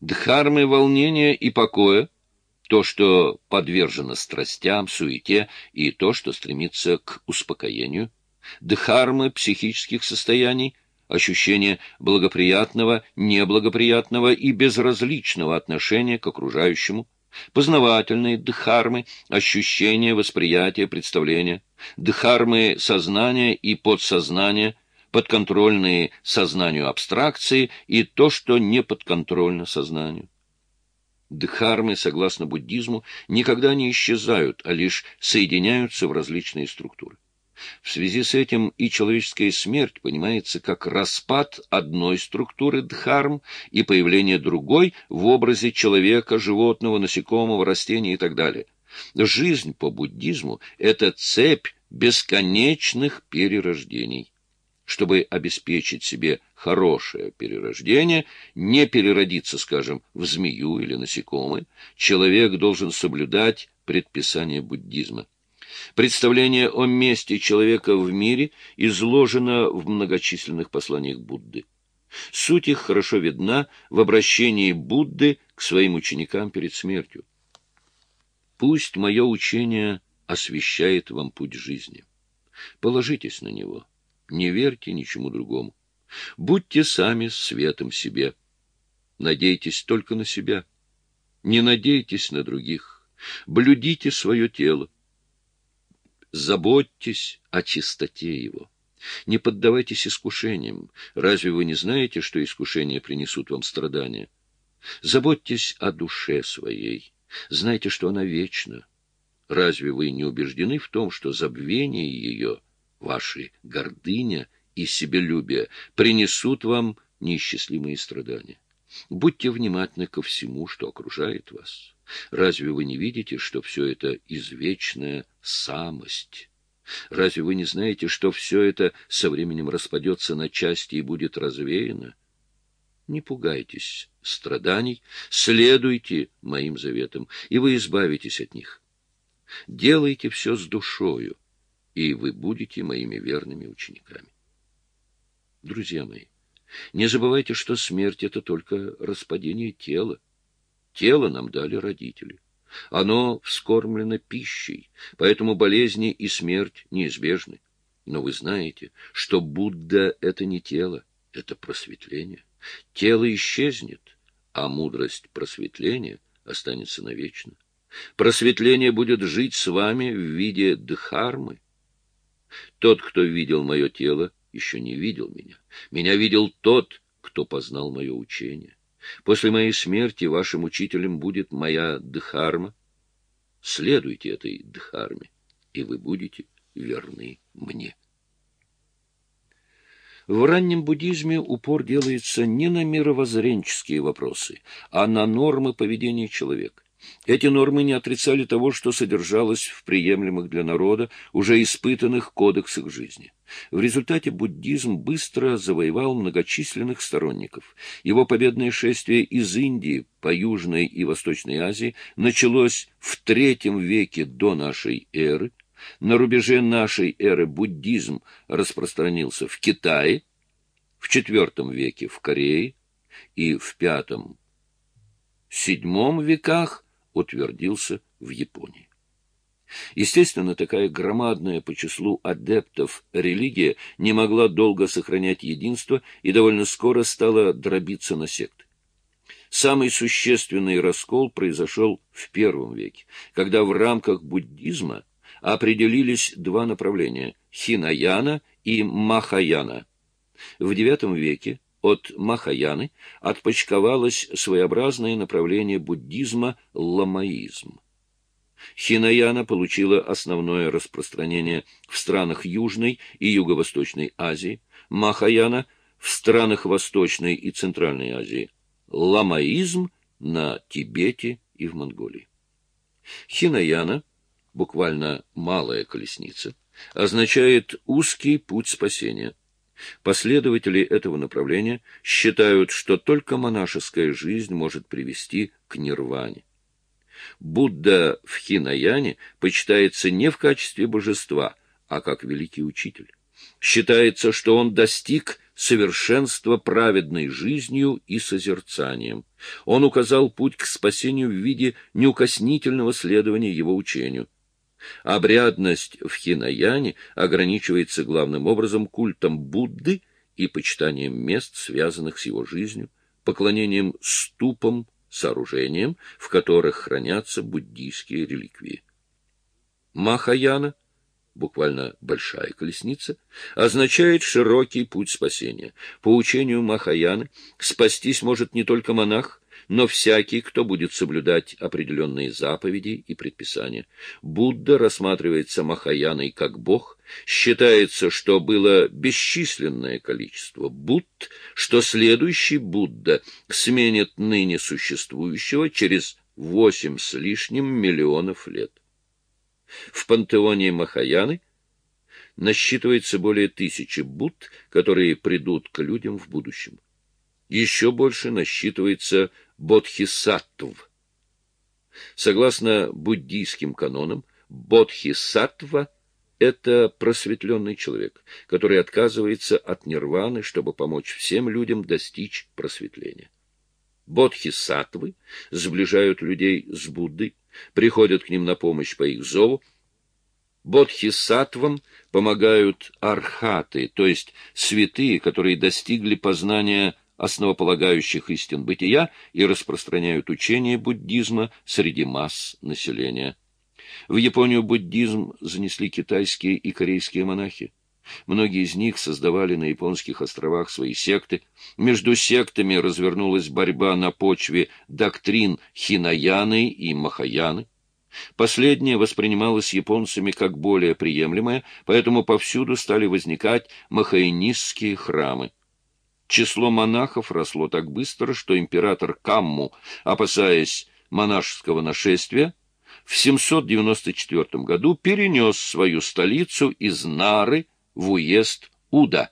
Дхармы волнения и покоя, то, что подвержено страстям, суете, и то, что стремится к успокоению, дхармы психических состояний, ощущение благоприятного, неблагоприятного и безразличного отношения к окружающему, познавательные дхармы, ощущения, восприятия, представления, дхармы сознания и подсознания, подконтрольные сознанию абстракции и то, что не подконтрольно сознанию. Дхармы, согласно буддизму, никогда не исчезают, а лишь соединяются в различные структуры. В связи с этим и человеческая смерть понимается как распад одной структуры дхарм и появление другой в образе человека, животного, насекомого, растения и так далее. Жизнь по буддизму – это цепь бесконечных перерождений. Чтобы обеспечить себе хорошее перерождение, не переродиться, скажем, в змею или насекомое, человек должен соблюдать предписания буддизма. Представление о месте человека в мире изложено в многочисленных посланиях Будды. Суть их хорошо видна в обращении Будды к своим ученикам перед смертью. «Пусть мое учение освещает вам путь жизни. Положитесь на него, не верьте ничему другому. Будьте сами светом себе. Надейтесь только на себя. Не надейтесь на других. Блюдите свое тело. Заботьтесь о чистоте его. Не поддавайтесь искушениям. Разве вы не знаете, что искушения принесут вам страдания? Заботьтесь о душе своей. Знайте, что она вечна. Разве вы не убеждены в том, что забвение ее, ваша гордыня и себелюбие принесут вам неисчислимые страдания? Будьте внимательны ко всему, что окружает вас. Разве вы не видите, что все это извечная самость? Разве вы не знаете, что все это со временем распадется на части и будет развеяно? Не пугайтесь страданий, следуйте моим заветам, и вы избавитесь от них. Делайте все с душою, и вы будете моими верными учениками. Друзья мои, не забывайте, что смерть — это только распадение тела. Тело нам дали родители. Оно вскормлено пищей, поэтому болезни и смерть неизбежны. Но вы знаете, что Будда — это не тело, это просветление. Тело исчезнет, а мудрость просветления останется навечно. Просветление будет жить с вами в виде дхармы. Тот, кто видел мое тело, еще не видел меня. Меня видел тот, кто познал мое учение. После моей смерти вашим учителем будет моя Дхарма. Следуйте этой Дхарме, и вы будете верны мне. В раннем буддизме упор делается не на мировоззренческие вопросы, а на нормы поведения человека. Эти нормы не отрицали того, что содержалось в приемлемых для народа, уже испытанных кодексах жизни. В результате буддизм быстро завоевал многочисленных сторонников. Его победное шествие из Индии по Южной и Восточной Азии началось в III веке до нашей эры. На рубеже нашей эры буддизм распространился в Китае, в IV веке в Корее и в V-VII веках утвердился в Японии. Естественно, такая громадная по числу адептов религия не могла долго сохранять единство и довольно скоро стала дробиться на секты. Самый существенный раскол произошел в первом веке, когда в рамках буддизма определились два направления – Хинаяна и Махаяна. В IX веке от Махаяны отпочковалось своеобразное направление буддизма – ламаизм. Хинаяна получила основное распространение в странах Южной и Юго-Восточной Азии, Махаяна – в странах Восточной и Центральной Азии, ламаизм – на Тибете и в Монголии. Хинаяна, буквально «малая колесница», означает «узкий путь спасения». Последователи этого направления считают, что только монашеская жизнь может привести к нирване. Будда в Хинаяне почитается не в качестве божества, а как великий учитель. Считается, что он достиг совершенства праведной жизнью и созерцанием. Он указал путь к спасению в виде неукоснительного следования его учению. Обрядность в Хинаяне ограничивается главным образом культом Будды и почитанием мест, связанных с его жизнью, поклонением ступам, сооружениям, в которых хранятся буддийские реликвии. Махаяна, буквально большая колесница, означает широкий путь спасения. По учению Махаяны спастись может не только монах, но всякий, кто будет соблюдать определенные заповеди и предписания. Будда рассматривается Махаяной как Бог, считается, что было бесчисленное количество Будд, что следующий Будда сменит ныне существующего через восемь с лишним миллионов лет. В пантеоне Махаяны насчитывается более тысячи Будд, которые придут к людям в будущем. Еще больше насчитывается бодхисаттв. Согласно буддийским канонам, бодхисаттва — это просветленный человек, который отказывается от нирваны, чтобы помочь всем людям достичь просветления. Бодхисаттвы сближают людей с Буддой, приходят к ним на помощь по их зову. Бодхисаттвам помогают архаты, то есть святые, которые достигли познания основополагающих истин бытия и распространяют учение буддизма среди масс населения. В Японию буддизм занесли китайские и корейские монахи. Многие из них создавали на японских островах свои секты. Между сектами развернулась борьба на почве доктрин Хинаяны и Махаяны. Последнее воспринималось японцами как более приемлемое, поэтому повсюду стали возникать махаинистские храмы. Число монахов росло так быстро, что император Камму, опасаясь монашеского нашествия, в 794 году перенес свою столицу из Нары в уезд Уда.